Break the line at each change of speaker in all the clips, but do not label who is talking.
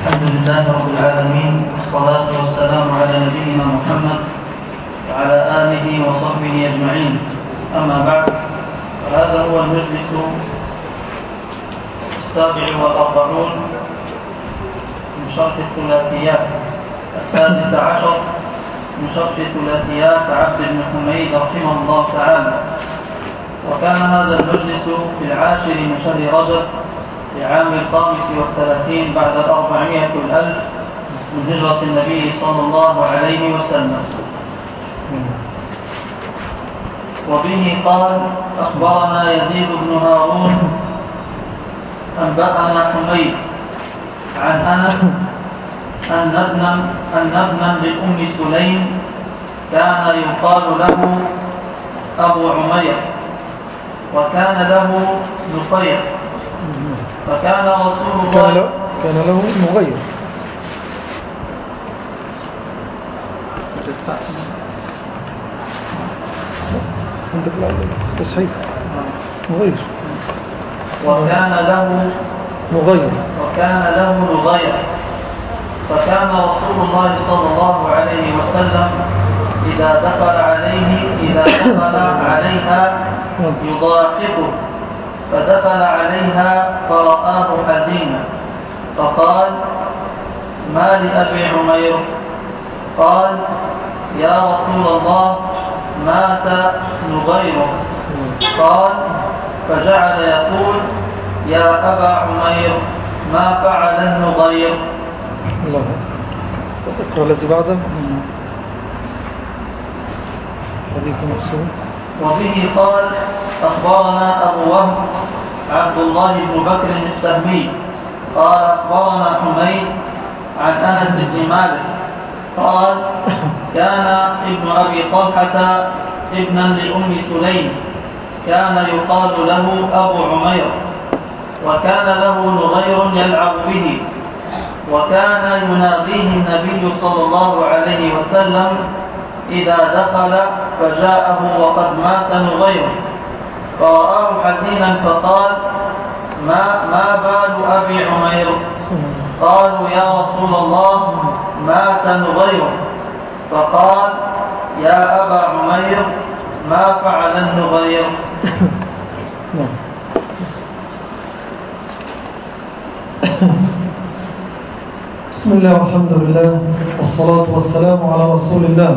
الحمد لله رب العالمين والصلاة والسلام على نبينا محمد وعلى آله وصحبه أجمعين. أما بعد فهذا هو المجلس السابع والأربعون من شرح الثلاثيات. السادس عشر من شرح ثلاثيات عبد بن حميد رحمه الله تعالى. وكان هذا المجلس في العاشر من شهر رجب في عام الخامس والثلاثين بعد الأربعمائة الألف من هجرة النبي صلى الله عليه وسلم. وبه قال أخبرنا يزيد بن هارون أنبأنا حميد عن أنس أن ابنا أن ابنا لأم سليم كان يقال له أبو عمير وكان له نصير. فكان رسول الله
كان له, كان له مغير. تصحيح. مغير.
وكان له
مغير.
وكان له نغير فكان رسول الله صلى الله عليه وسلم إذا دخل عليه إذا دخل عليها يضاحكه. فدخل عليها فرآه حزينا. فقال ما لأبي عمير؟ قال يا رسول الله مات نغيره قال فجعل يقول يا أبا عمير ما فعل النغير
الله اقرأ الذي بعده؟ حديث مقصود
وبه قال أخبرنا أبو وهب عبد الله بن بكر السهمي. قال أخبرنا حميد عن أنس بن مالك. قال كان ابن أبي طلحة ابنا لأم سليم. كان يقال له أبو عمير. وكان له نغير يلعب به. وكان يناديه النبي صلى الله عليه وسلم إذا دخل فجاءه وقد مات نغيره فرآه حزينا فقال ما, ما بال أبي عمير؟ قالوا يا رسول الله مات نغيره فقال يا أبا عمير ما فعل النغير؟
بسم الله والحمد لله والصلاة والسلام على رسول الله.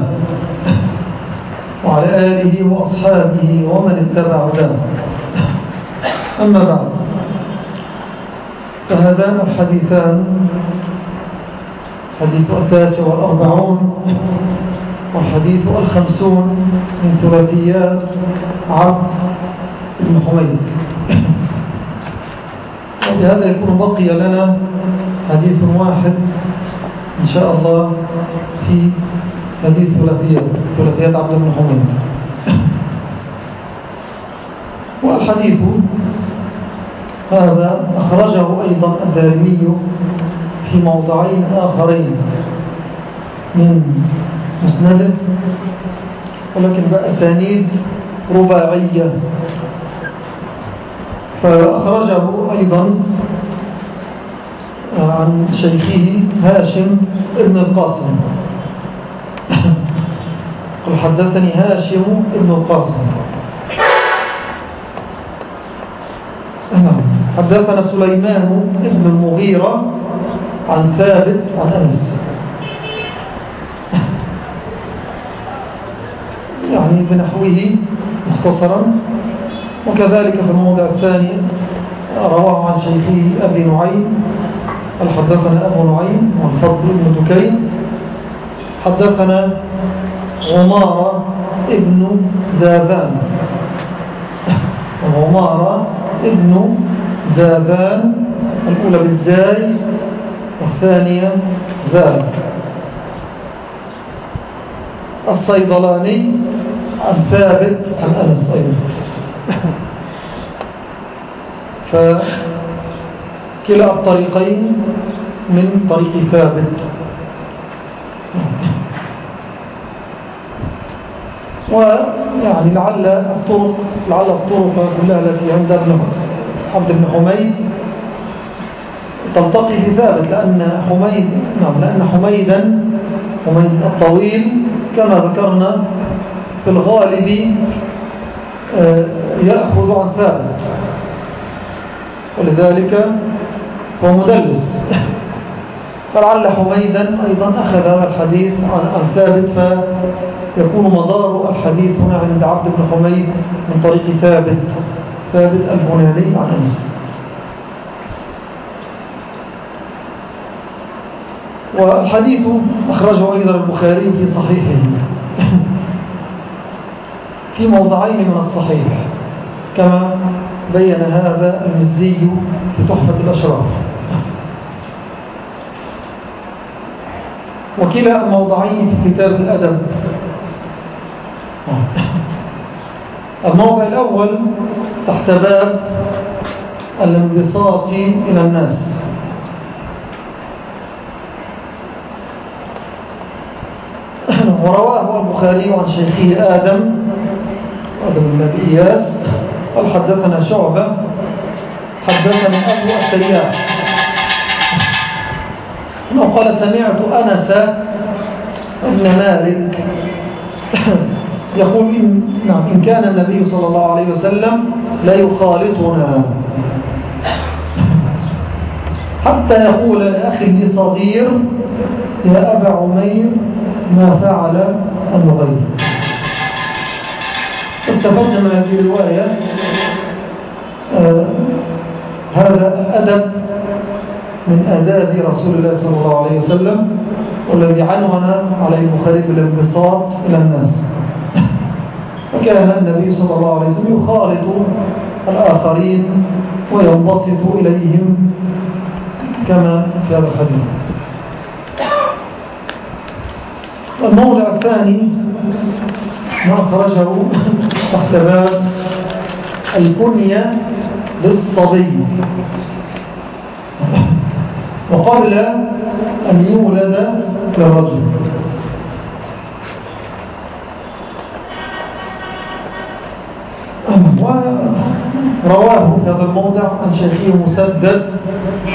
وعلى آله وأصحابه ومن اتبع هداه. أما بعد فهذان الحديثان حديث التاسع والأربعون والحديث الخمسون من ثلاثيات عبد بن حميد. وبهذا يكون بقي لنا حديث واحد إن شاء الله في حديث ثلاثيات ثلاثيات عبد بن حميد والحديث هذا أخرجه أيضا الدارمي في موضعين آخرين من مسنده ولكن بأسانيد رباعية. فأخرجه أيضا عن شيخه هاشم ابن القاسم. حدثني هاشم ابن القاسم. نعم. حدثنا سليمان ابن المغيرة عن ثابت عن أنس. يعني بنحوه مختصرا. وكذلك في الموضع الثاني رواه عن شيخه أبي نعيم. حدثنا أبو نعيم والفضل بن دكين. حدثنا غمارة ابن زابان. غمارة ابن زابان. الأولى بالزاي والثانية ذال الصيدلاني عن ثابت عن أنس أيضا. فكلا الطريقين من طريق ثابت. ويعني لعل الطرق لعل الطرق كلها التي عند ابن عبد بن حميد تلتقي في ثابت لأن حميد نعم لأن حميدا حميد الطويل كما ذكرنا في الغالب آه، يأخذ عن ثابت. ولذلك هو مدلس. فلعل حميدا أيضا أخذ هذا الحديث عن ثابت فيكون مدار الحديث هنا عند عبد بن حميد من طريق ثابت ثابت البناني عن أنس. والحديث أخرجه أيضا البخاري في صحيحه. في موضعين من الصحيح كما بين هذا المزي في تحفة الأشراف. وكلا الموضعين في كتاب الأدب. الموضع الأول تحت باب الانبساط إلى الناس. ورواه البخاري عن شيخه آدم آدم بن إياس قال حدثنا شعبة حدثنا أبو أنه قال سمعت أنس ابن مالك يقول إن, نعم إن كان النبي صلى الله عليه وسلم لا يخالطنا. حتى يقول لأخي صغير يا أبا عمير ما فعل النغير استفدنا من هذه الرواية. آه هذا أدب من آداب رسول الله صلى الله عليه وسلم والذي عنون عليه البخاري بالانبساط إلى الناس. وكان النبي صلى الله عليه وسلم يخالط الآخرين وينبسط إليهم كما في هذا الحديث. الموضع الثاني ما أخرجه تحت باب الكنية للصبي. وقبل أن يولد للرجل ورواه في هذا الموضع عن شيخه مسدد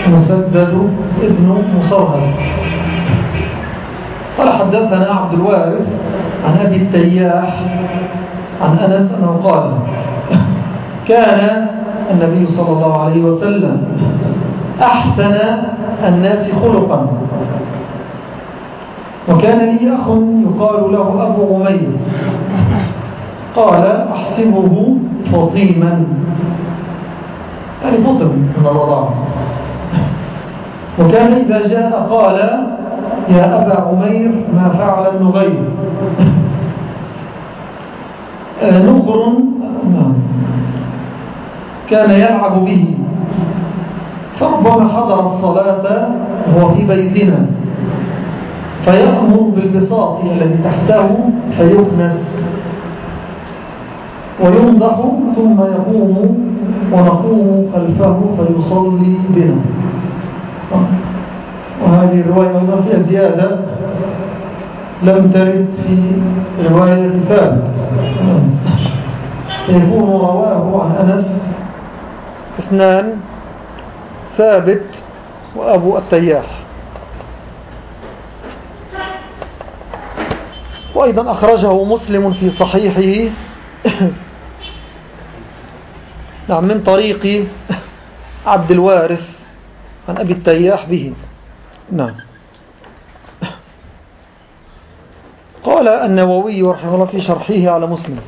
مسدد ابن مصرهد. قال حدثنا عبد الوارث عن أبي التياح عن أنس أنه قال كان النبي صلى الله عليه وسلم أحسن الناس خلقا. وكان لي أخ يقال له أبو عمير قال أحسبه فطيما. يعني فطم من الرضاعة وكان إذا جاء قال يا أبا عمير ما فعل النغير. آه، نغر نعم. كان يلعب به. فربما حضر الصلاة وهو في بيتنا. فيأمر بالبساط الذي تحته فيكنس. وينضح ثم يقوم ونقوم خلفه فيصلي بنا. وهذه الرواية أيضا فيها زيادة لم ترد في رواية ثابت. يكون رواه عن أنس. اثنان. ثابت وأبو التياح. وأيضا أخرجه مسلم في صحيحه. نعم من طريق عبد الوارث عن أبي التياح به. نعم. قال النووي رحمه الله في شرحه على مسلم.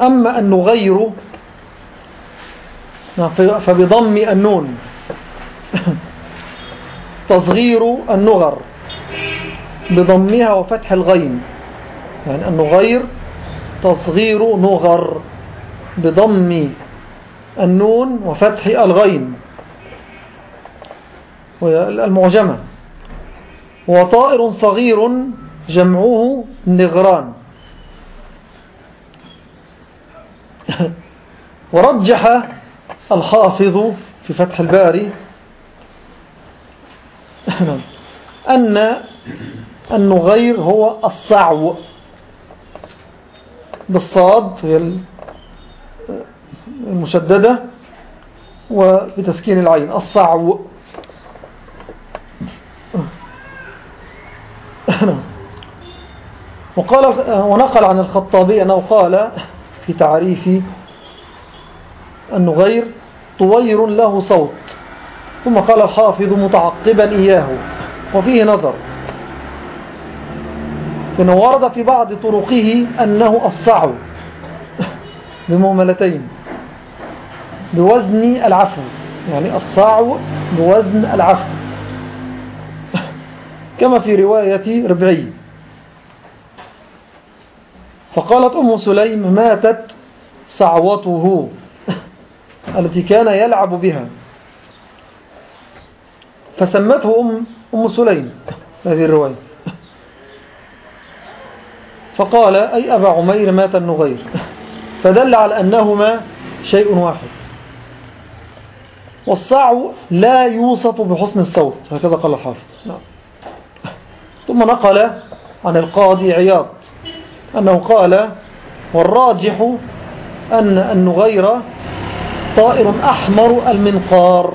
أما أن نغير فبضم النون. تصغير النغر بضمها وفتح الغين. يعني أن نغير تصغير نغر بضم النون وفتح الغين. المعجمة. وطائر صغير جمعه نغران. ورجح الحافظ في فتح الباري أن النغير هو الصعو. بالصاد هي المشددة وبتسكين العين. الصعو. وقال ونقل عن الخطابي أنه قال في تعريف النغير طوير له صوت ثم قال الحافظ متعقبا إياه وفيه نظر. إنه ورد في بعض طرقه أنه الصعو بمهملتين بوزن العفو يعني الصعو بوزن العفو. كما في رواية ربعي فقالت أم سليم ماتت صعوته التي كان يلعب بها. فسمته أم, أم سليم هذه الرواية. فقال أي أبا عمير مات النغير. فدل على أنهما شيء واحد. والصعو لا يوصف بحسن الصوت. هكذا قال الحافظ. نعم. ثم نقل عن القاضي عياض. أنه قال والراجح أن النغير طائر أحمر المنقار.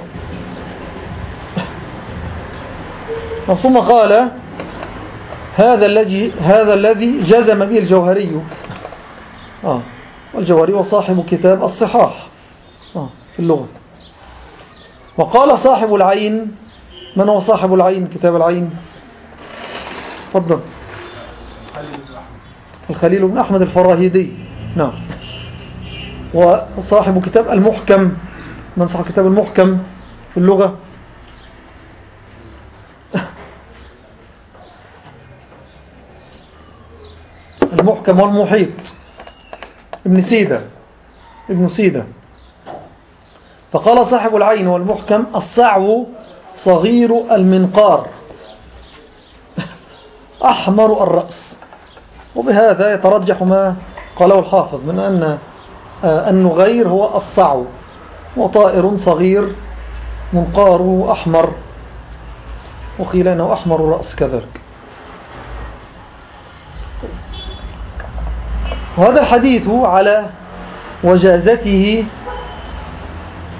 ثم قال هذا الذي هذا الذي جزم به الجوهري. آه. والجوهري وصاحب كتاب الصحاح. آه. في اللغة. وقال صاحب العين. من هو صاحب العين؟ كتاب العين. تفضل. الخليل بن أحمد الفراهيدي نعم. وصاحب كتاب المحكم. من صاحب كتاب المحكم في اللغة؟ المحكم والمحيط. ابن سيدة. ابن سيدة. فقال صاحب العين والمحكم الصعو صغير المنقار. أحمر الرأس. وبهذا يترجح ما قاله الحافظ من أن آه، النغير هو الصعو وطائر صغير منقاره أحمر. وقيل أنه أحمر الرأس كذلك. وهذا الحديث على وجازته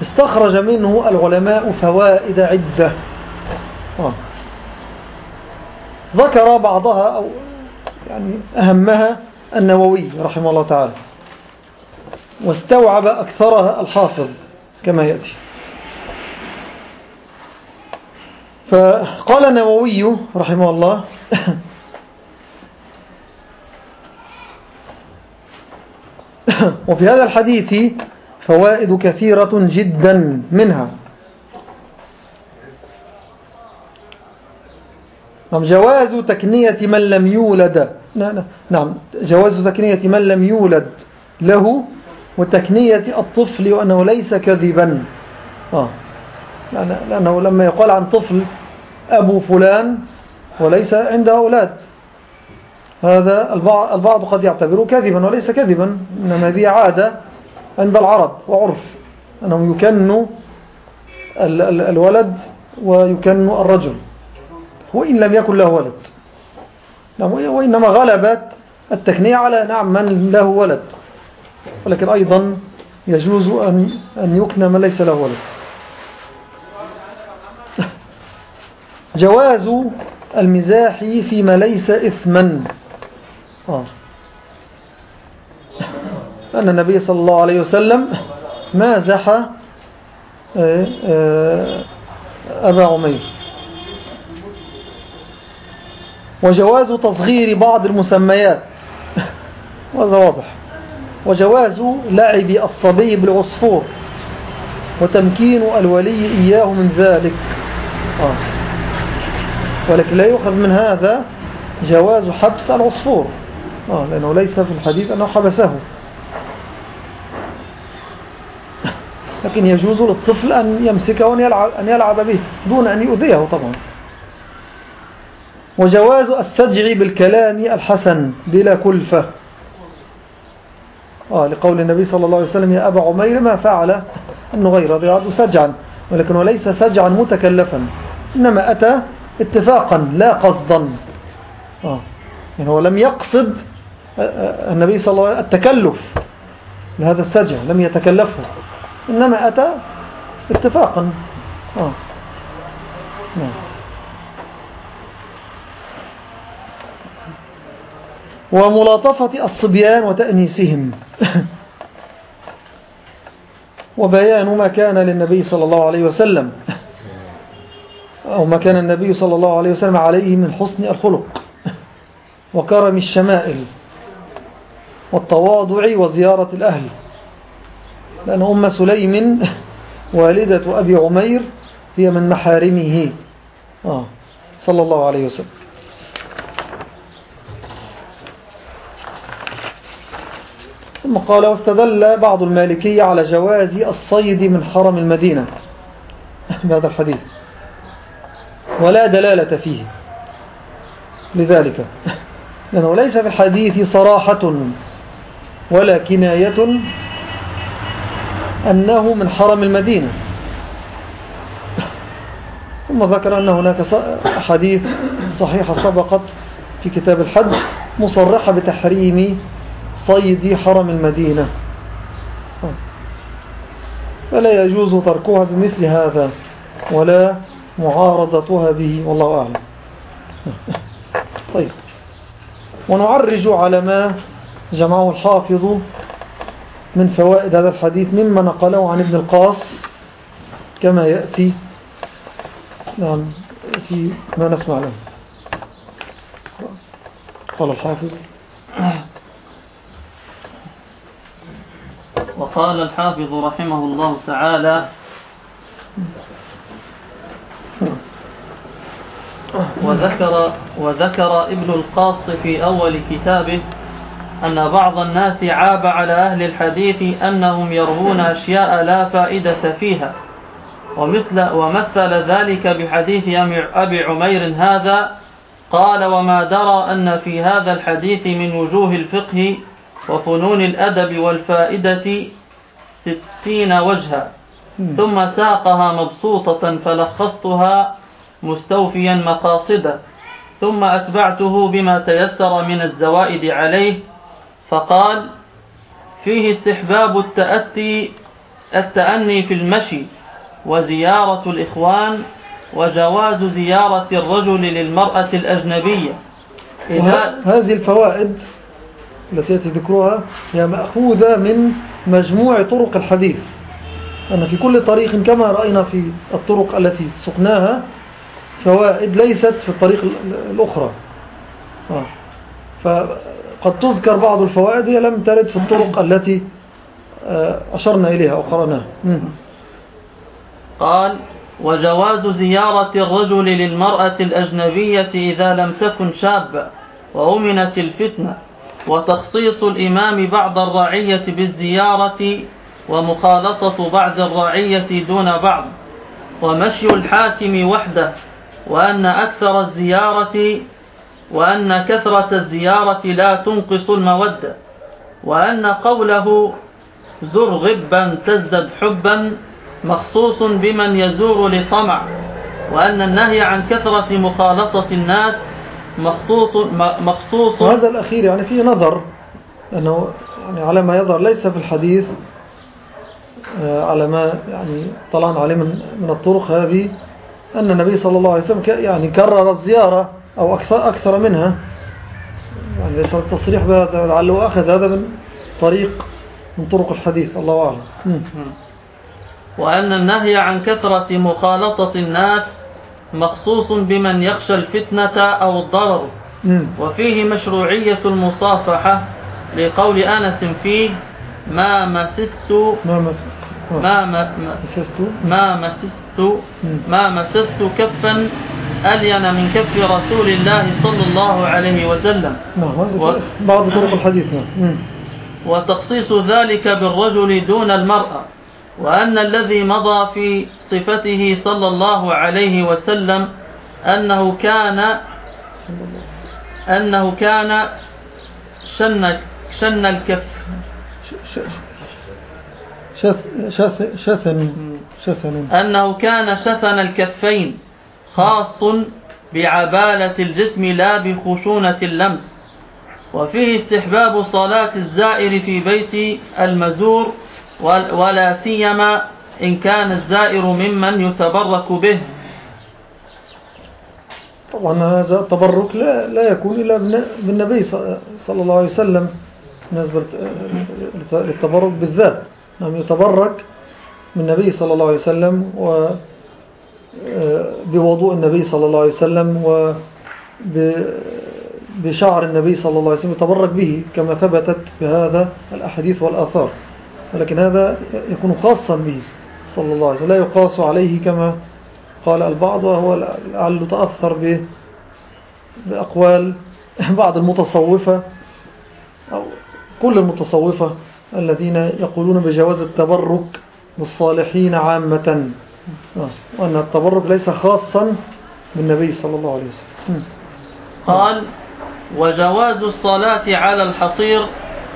استخرج منه العلماء فوائد عدة. آه. ذكر بعضها أو يعني أهمها النووي رحمه الله تعالى. واستوعب أكثرها الحافظ كما يأتي. فقال النووي رحمه الله وفي هذا الحديث فوائد كثيرة جدا منها. نعم جواز تكنية من لم يولد. نعم جواز تكنية من لم يولد له وتكنية الطفل وأنه ليس كذبا. آه. لأنه لما يقال عن طفل أبو فلان وليس عنده أولاد. هذا البعض, قد يعتبره كذبا وليس كذبا. إنما هذه عادة عند العرب وعرف. أنهم يكنوا الولد ويكنوا الرجل. وإن لم يكن له ولد. وإنما غلبت التكنية على نعم من له ولد. ولكن أيضا يجوز أن يكنى من ليس له ولد. جواز المزاح فيما ليس إثما. آه. أن النبي صلى الله عليه وسلم مازح آه، آه، أبا عمير. وجواز تصغير بعض المسميات. وهذا واضح. وجواز لعب الصبي بالعصفور. وتمكين الولي إياه من ذلك. آه. ولكن لا يؤخذ من هذا جواز حبس العصفور. آه لأنه ليس في الحديث أنه حبسه. لكن يجوز للطفل أن يمسكه وأن يلعب, أن يلعب به دون أن يؤذيه طبعا. وجواز السجع بالكلام الحسن بلا كلفة. آه لقول النبي صلى الله عليه وسلم يا أبا عمير ما فعل أنه غير ضياض سجعا. ولكن وليس سجعا متكلفا إنما أتى اتفاقا لا قصدا. آه يعني هو لم يقصد النبي صلى الله عليه وسلم التكلف لهذا السجع لم يتكلفه. إنما أتى اتفاقا. آه. نعم. وملاطفة الصبيان وتأنيسهم. وبيان ما كان للنبي صلى الله عليه وسلم. أو ما كان النبي صلى الله عليه وسلم عليه من حسن الخلق. وكرم الشمائل. والتواضع وزيارة الأهل. لأن أم سليم والدة أبي عمير هي من محارمه. آه. صلى الله عليه وسلم. ثم قال واستدل بعض المالكية على جواز الصيد من حرم المدينة. بهذا الحديث. ولا دلالة فيه. لذلك. لأنه ليس في الحديث صراحة ولا كناية أنه من حرم المدينة. ثم ذكر أن هناك حديث صحيحة سبقت في كتاب الحج مصرحة بتحريم صيد حرم المدينة. فلا يجوز تركها بمثل هذا ولا معارضتها به والله أعلم. طيب. ونعرج على ما جمعه الحافظ من فوائد هذا الحديث مما نقله عن ابن القاص كما يأتي نعم في ما نسمع له. قال الحافظ
وقال الحافظ رحمه الله تعالى وذكر, وذكر ابن القاص في أول كتابه أن بعض الناس عاب على أهل الحديث أنهم يروون أشياء لا فائدة فيها ومثل ومثل ذلك بحديث أبي عمير هذا قال وما درى أن في هذا الحديث من وجوه الفقه وفنون الأدب والفائدة ستين وجها. ثم ساقها مبسوطة فلخصتها مستوفيا مقاصده ثم أتبعته بما تيسر من الزوائد عليه. فقال فيه استحباب التأتي التأني في المشي وزيارة الإخوان وجواز زيارة الرجل للمرأة الأجنبية.
هذه الفوائد التي يأتي ذكرها هي مأخوذة من مجموع طرق الحديث. أن في كل طريق كما رأينا في الطرق التي سقناها فوائد ليست في الطريق الأخرى. آه. فقد تذكر بعض الفوائد هي لم ترد في الطرق التي آه، أشرنا إليها أو قرأناها.
قال وجواز زيارة الرجل للمرأة الأجنبية إذا لم تكن شابة وأمنت الفتنة. وتخصيص الإمام بعض الرعية بالزيارة ومخالطة بعض الرعية دون بعض ومشي الحاكم وحده وأن أكثر الزيارة وأن كثرة الزيارة لا تنقص المودة وأن قوله زر غبا تزدد حبا مخصوص بمن يزور لطمع وأن النهي عن كثرة مخالطة الناس مخصوص مخصوص.
وهذا الأخير يعني فيه نظر أنه يعني على ما يظهر ليس في الحديث آه، على ما يعني طلعنا عليه من, من الطرق هذه أن النبي صلى الله عليه وسلم يعني كرر الزيارة أو أكثر, أكثر منها. يعني ليس التصريح بهذا لعله أخذ هذا من طريق من طرق الحديث الله أعلم.
وأن النهي عن كثرة مخالطة الناس مخصوص بمن يخشى الفتنة أو الضرر. وفيه مشروعية المصافحة لقول أنس فيه ما مسست
ما مسست.
ما مسست. ما مسست ما مسست كفا ألين من كف رسول الله صلى الله عليه وسلم.
نعم بعض طرق الحديث نعم.
وتخصيص ذلك بالرجل دون المرأة. وأن الذي مضى في صفته صلى الله عليه وسلم أنه كان أنه كان شن شن الكف.
شثن شثن
أنه كان شثن الكفين خاص بعبالة الجسم لا بخشونة اللمس. وفيه استحباب صلاة الزائر في بيت المزور ولا سيما إن كان الزائر ممن يتبرك به.
طبعا هذا التبرك لا, لا يكون إلا بالنبي صلى الله عليه وسلم بالنسبة للتبرك بالذات. نعم يتبرك من النبي صلى الله عليه وسلم و بوضوء النبي صلى الله عليه وسلم و بشعر النبي صلى الله عليه وسلم يتبرك به كما ثبتت بهذا الأحاديث والآثار. ولكن هذا يكون خاصا به صلى الله عليه وسلم. لا يقاس عليه كما قال البعض وهو لعله تأثر بأقوال بعض المتصوفة أو كل المتصوفة الذين يقولون بجواز التبرك بالصالحين عامة. وأن التبرك ليس خاصا بالنبي صلى الله عليه وسلم.
قال وجواز الصلاة على الحصير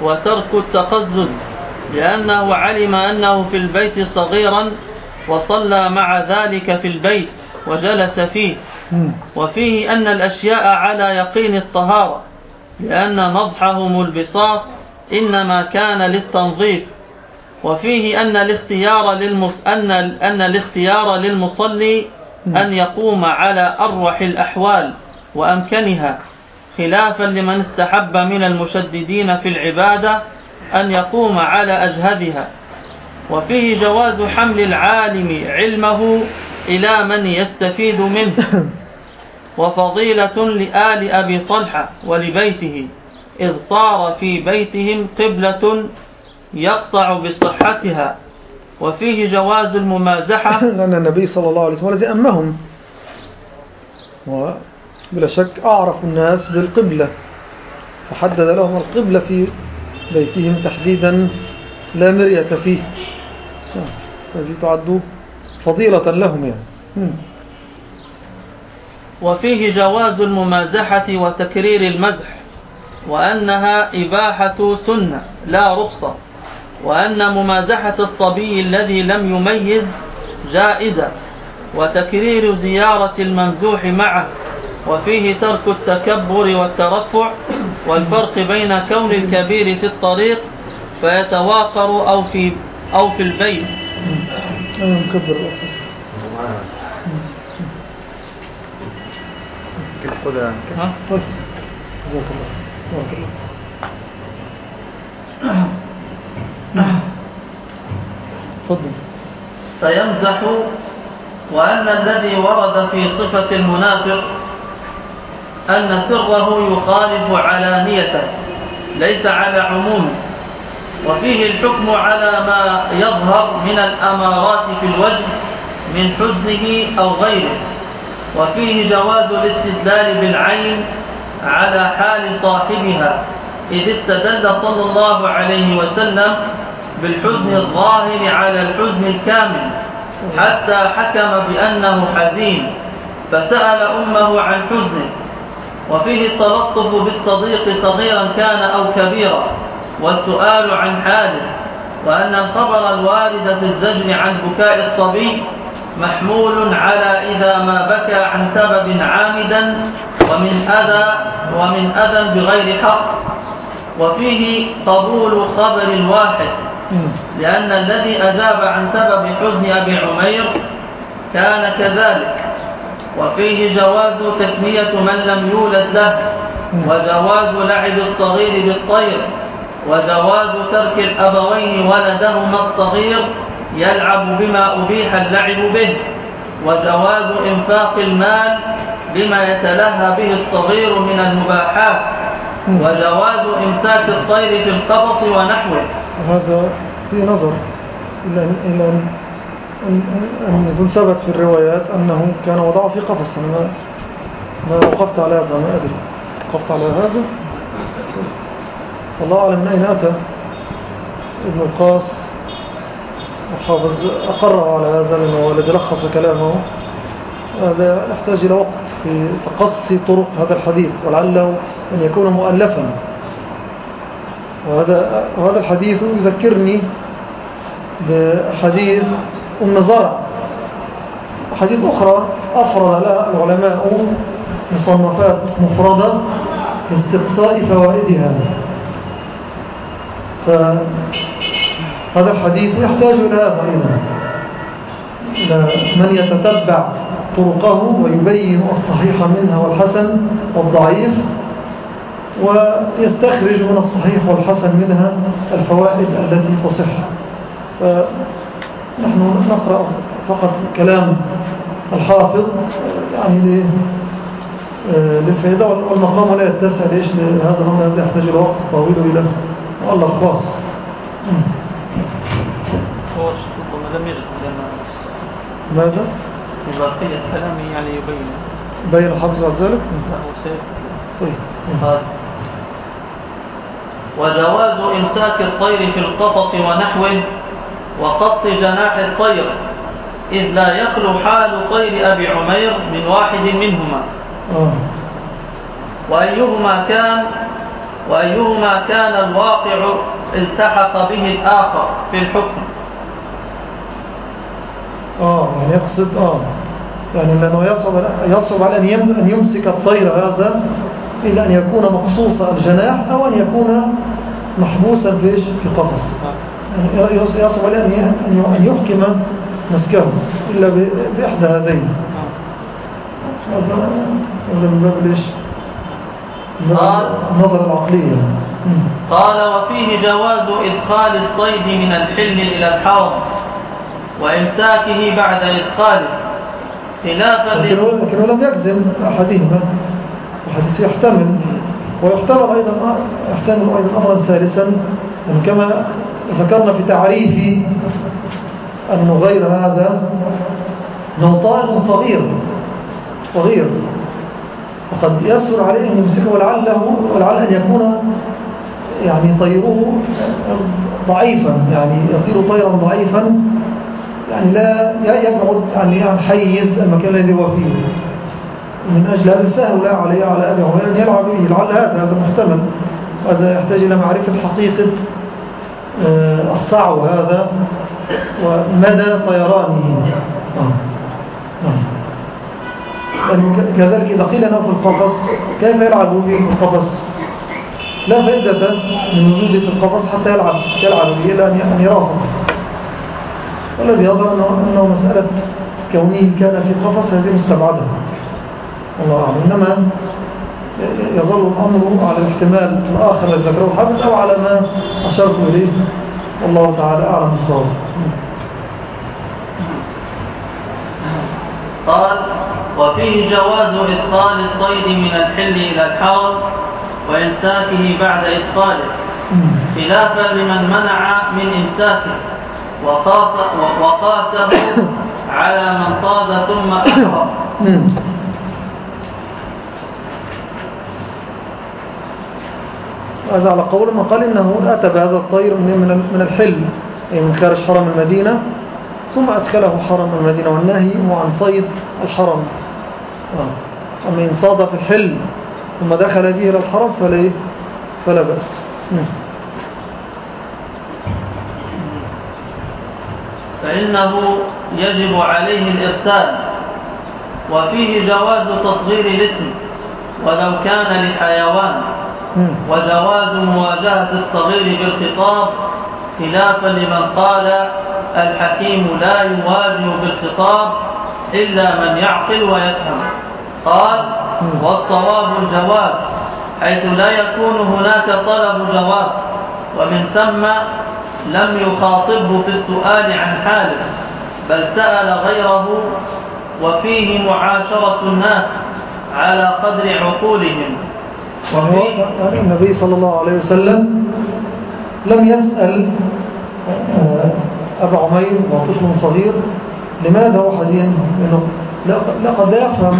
وترك التقزز. لأنه علم أنه في البيت صغيرا وصلى مع ذلك في البيت وجلس فيه. وفيه أن الأشياء على يقين الطهارة لأن نضحهم البساط إنما كان للتنظيف. وفيه أن الاختيار للمص... أن... أن الاختيار للمصلي أن يقوم على أروح الأحوال وأمكنها خلافا لمن استحب من المشددين في العبادة أن يقوم على أجهدها وفيه جواز حمل العالم علمه إلى من يستفيد منه. وفضيلة لآل أبي طلحة ولبيته إذ صار في بيتهم قبلة يقطع بصحتها. وفيه جواز الممازحة.
لأن النبي صلى الله عليه وسلم الذي أمهم وبلا شك أعرف الناس بالقبلة فحدد لهم القبلة في بيتهم تحديدا لا مرية فيه. هذه تعد فضيلة لهم يعني.
وفيه جواز الممازحة وتكرير المزح وأنها إباحة سنة لا رخصة وأن ممازحة الصبي الذي لم يميز جائزة وتكرير زيارة الممزوح معه. وفيه ترك التكبر والترفع والفرق بين كون الكبير في الطريق فيتواقر أو في, أو في البيت.
مكبر. طيب. تفضل.
فيمزح وأن الذي ورد في صفة المنافق أن سره يخالف علانيته ليس على عمومه. وفيه الحكم على ما يظهر من الأمارات في الوجه من حزنه أو غيره. وفيه جواز الاستدلال بالعين على حال صاحبها إذ استدل صلى الله عليه وسلم بالحزن الظاهر على الحزن الكامل حتى حكم بأنه حزين فسأل أمه عن حزنه. وفيه التلطف بالصديق صغيرا كان أو كبيرا والسؤال عن حاله وأن الخبر الوارد في الزجر عن بكاء الصبي محمول على إذا ما بكى عن سبب عامدا ومن أذى ومن أذى بغير حق. وفيه قبول خبر الواحد لأن الذي أجاب عن سبب حزن أبي عمير كان كذلك. وفيه جواز تثنية من لم يولد له وجواز لعب الصغير بالطير وجواز ترك الأبوين ولدهما الصغير يلعب بما أبيح اللعب به وجواز إنفاق المال بما يتلهى به الصغير من المباحات وجواز إمساك الطير في القفص ونحوه.
وهذا في نظر إلا أن, يكون ثبت في الروايات أنه كان وضعه في قفص أنا ما, وقفت على هذا ما أدري. وقفت على هذا الله أعلم من أين أتى. ابن القاس الحافظ أقر على هذا لأنه الذي لخص كلامه. هذا يحتاج إلى وقت في تقصي طرق هذا الحديث ولعله أن يكون مؤلفا. وهذا, وهذا الحديث يذكرني بحديث أم زرع حديث أخرى أفرد لها العلماء مصنفات مفردة لاستقصاء فوائدها. فهذا الحديث يحتاج إلى هذا أيضا. من يتتبع طرقه ويبين الصحيح منها والحسن والضعيف ويستخرج من الصحيح والحسن منها الفوائد التي تصح. فنحن نقرأ فقط كلام الحافظ يعني للفائدة والمقام لا يتسع ليش؟ هذا هم يحتاج إلى وقت طويل إلى مؤلف خاص. ماذا؟
في بقية كلامه يعني يبين.
بين الحافظ بعد ذلك؟ طيب.
وجواز إمساك الطير في القفص ونحوه وقط جناح الطير إذ لا يخلو حال طير أبي عمير من واحد منهما. وأيهما كان وأيهما كان الواقع التحق به الآخر في الحكم؟
آه يعني يقصد آه. يعني لأنه يصعب, يصعب على أن يمسك الطير هذا إلا أن يكون مقصوص الجناح أو أن يكون محبوسا في قفص. يصعب عليه أن يحكم مسكه إلا بإحدى هذين. هذا من باب ليش النظر العقلية.
قال وفيه جواز إدخال الصيد من الحل إلى الحرم وإمساكه بعد إدخاله. خلافا
لكنه لم يجزم أحدهما. الحديث يحتمل. ويحتمل أيضا يحتمل أيضا أمرا ثالثا. كما ذكرنا في تعريف أنه غير هذا طائر صغير صغير. فقد يسر عليه أن يمسكه ولعله ولعل أن يكون يعني طيره ضعيفا يعني يطير طيرا ضعيفا يعني لا يبعد عن حيز المكان الذي هو فيه. من أجل هذا سهل عليه على أبي عمير أن يلعب به لعل هذا هذا محتمل. هذا يحتاج إلى معرفة حقيقة آه، الصعو هذا ومدى طيرانه. آه. آه. كذلك إذا قيل في القفص كيف يلعب به في القفص؟ لا فائدة من وجوده في القفص حتى يلعب يلعب به إلا أن يراه. والذي يظهر أنه مسألة كونه كان في قفص هذه مستبعدة. الله أعلم. إنما يظل الأمر على الاحتمال الآخر الذي ذكره الحافظ أو على ما أشرت إليه. والله تعالى أعلم الصواب
قال وفيه جواز إدخال الصيد من الحل إلى الحرم وإمساكه بعد إدخاله خلافا لمن منع من إمساكه وقاسه على من طاد ثم أحرم.
هذا على قول ما قال إنه أتى بهذا الطير من من الحل أي من خارج حرم المدينة ثم أدخله حرم المدينة والنهي هو عن صيد الحرم. آه. أما إن صاد في الحل ثم دخل به إلى الحرم فلا, فلا بأس.
فإنه يجب عليه الإرسال وفيه جواز تصغير الاسم ولو كان لحيوان. وجواز مواجهة الصغير بالخطاب خلافا لمن قال الحكيم لا يواجه بالخطاب إلا من يعقل ويفهم. قال والصواب الجواب حيث لا يكون هناك طلب جواب ومن ثم لم يخاطبه في السؤال عن حاله بل سأل غيره وفيه معاشرة الناس على قدر عقولهم.
يعني النبي صلى الله عليه وسلم لم يسأل آه، أبا عمير وطفل صغير لماذا هو حزين منه لقد لا يفهم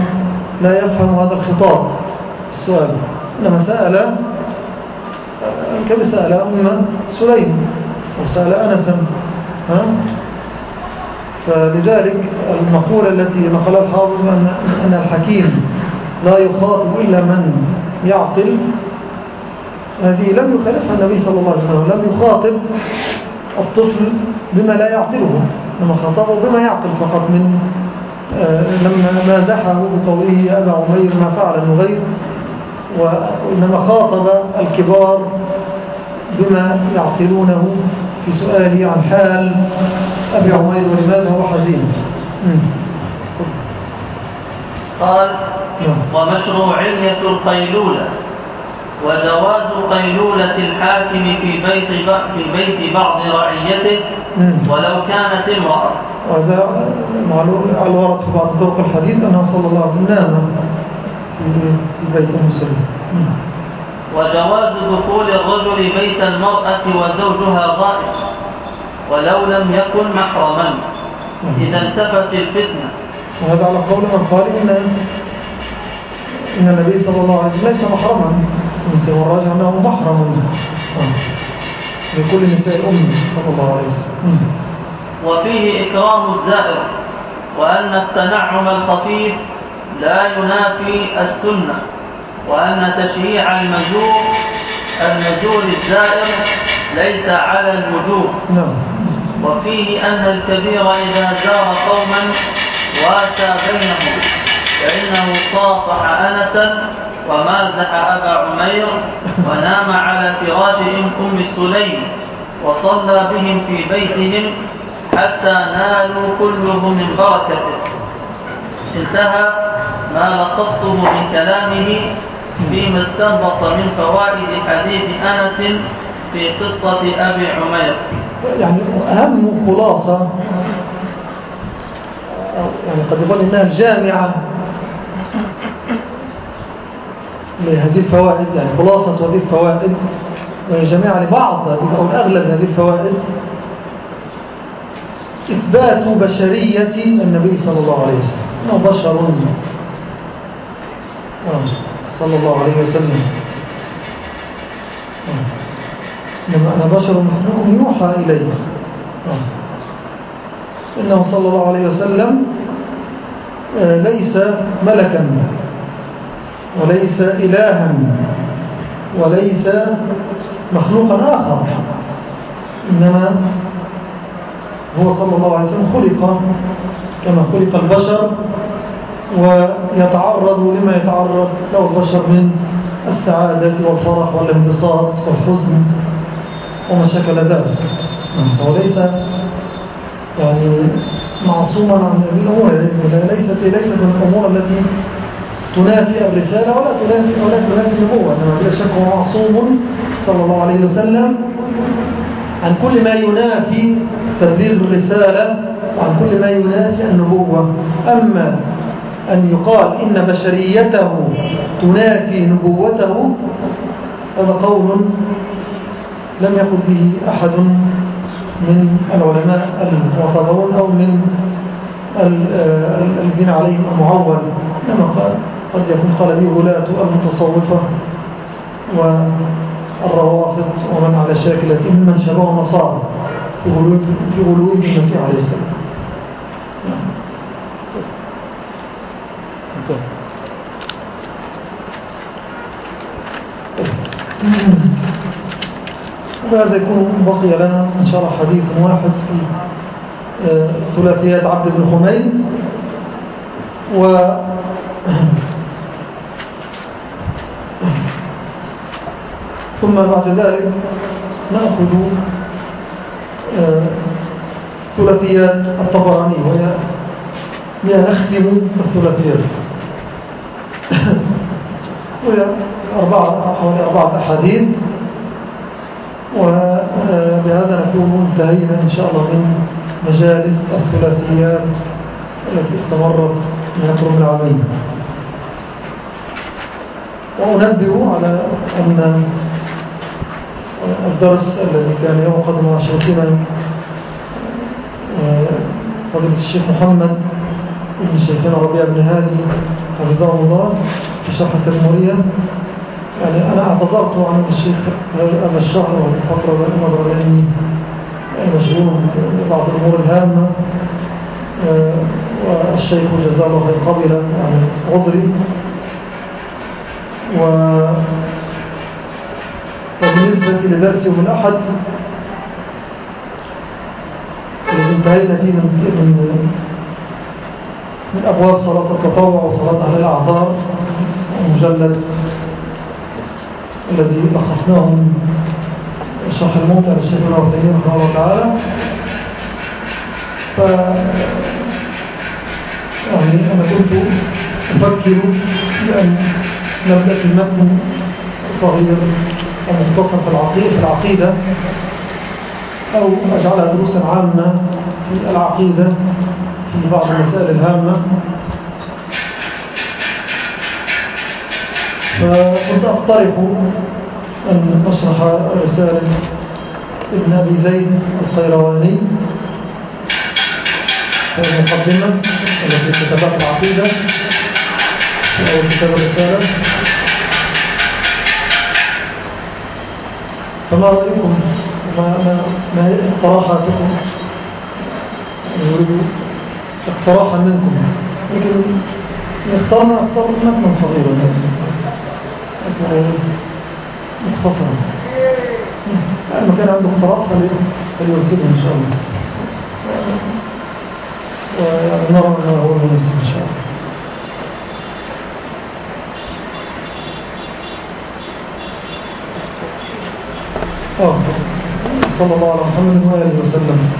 لا يفهم هذا الخطاب. السؤال إنما سأل آه، كما سأل؟ أم سليم وسأل أنسا فلذلك المقولة التي نقلها الحافظ أن الحكيم لا يخاطب إلا من يعقل هذه لم يخالفها النبي صلى الله عليه وسلم لم يخاطب الطفل بما لا يعقله لما خاطبه بما يعقل فقط من آه، لما مازحه بقوله يا أبا عمير ما فعل النغير وإنما خاطب الكبار بما يعقلونه في سؤاله عن حال أبي عمير ولماذا هو حزين
قال. ومشروعية القيلولة وجواز قيلولة الحاكم في بيت في بيت بعض رعيته ولو كانت امرأة.
وهذا معلوم الورد في بعض طرق الحديث أنه صلى الله عليه وسلم في بيت مسلم.
وجواز دخول الرجل بيت المرأة وزوجها غائب ولو لم يكن محرما. إذا انتفت الفتنة.
وهذا على قول من قال إن إن النبي صلى الله عليه وسلم ليس محرما من الراجع أنه محرم. لكل نساء الأم صلى الله عليه وسلم.
وفيه إكرام الزائر وأن التنعم الخفيف لا ينافي السنة وأن تشريع المجور المجور الزائر ليس على الوجوب.
نعم.
وفيه أن الكبير إذا زار قوما واسى بينهم. فإنه صافح أنسا ومازح أبا عمير ونام على فراش أم سليم وصلى بهم في بيتهم حتى نالوا كلهم من بركته. انتهى ما لخصته من كلامه فيما استنبط من فوائد حديث أنس في قصة أبي عمير.
يعني أهم خلاصة يعني قد يقول إنها الجامعة لهذه الفوائد يعني خلاصة هذه الفوائد جميعا لبعض هذه أو أغلب هذه الفوائد. إثبات بشرية النبي صلى الله عليه وسلم. أنه بشر. آه، صلى الله عليه وسلم. إنما أنا بشر مسلم يوحى إلي. آه. إنه صلى الله عليه وسلم آه، ليس ملكا وليس إلها وليس مخلوقا آخر. إنما هو صلى الله عليه وسلم خلق كما خلق البشر ويتعرض لما يتعرض له البشر من السعادة والفرح والانبساط والحزن وما شكل ذلك. هو ليس يعني معصوما عن هذه الأمور ليست ليست من الأمور التي تنافي الرسالة ولا تنافي ولا تنافي النبوة. إنما بلا شك هو معصوم صلى الله عليه وسلم عن كل ما ينافي تبليغ الرسالة وعن كل ما ينافي النبوة. أما أن يقال إن بشريته تنافي نبوته هذا قول لم يقل به أحد. من العلماء المعتبرون أو من الدين عليهم المعول إنما قال قد يكون قال به ولاة المتصوفة والروافض ومن على شاكلة من شبه النصارى في غلوه المسيح عليه السلام. وهذا يكون بقي لنا إن شاء الله حديث واحد في آه، ثلاثيات عبد بن حميد. و ثم بعد ذلك نأخذ آه، ثلاثيات الطبراني وهي هي نختم الثلاثيات وهي أربعة أربعة أحاديث. وبهذا نكون انتهينا إن شاء الله من مجالس الثلاثيات التي استمرت من أكثر من عامين وأنبه على أن الدرس الذي كان يوقد مع شيخنا آه، فضيلة الشيخ محمد ابن شيخنا ربيع بن هادي حفظه الله في شرح التدمورية يعني أنا أعتذرت عن الشيخ هذا الشهر وهذه الفترة نظرا لأني مشغول ببعض الأمور الهامة. آه، والشيخ جزاه الله قبل يعني عذري. و وبالنسبة لدرس يوم الأحد الذي انتهينا فيه من من من أبواب صلاة التطوع وصلاة أهل الأعذار مجلد الذي لخصناه من شرح الموتى للشيخ العثيمين رحمه الله تعالى. ف يعني أنا كنت أفكر في أن نبدأ في المتن صغير أو مختصر في العقيدة, في العقيدة أو أجعلها دروسا عامة في العقيدة في بعض المسائل الهامة. فكنت أقترح أن نشرح رسالة ابن أبي زيد الخيرواني المقدمة التي كتبت العقيدة أو كتاب الرسالة. فما رأيكم؟ ما, ما, ما اقتراحاتكم؟ نريد اقتراحا منكم. لكن اخترنا اختار متنا صغيرا. مختصرا يعني ما كان عنده اقتراح فليرسله ان شاء الله ونرى ما هو المناسب ان شاء الله آه. صلى الله على محمد وآله وسلم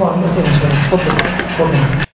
مع الأسئلة إن شاء الله تفضل تفضل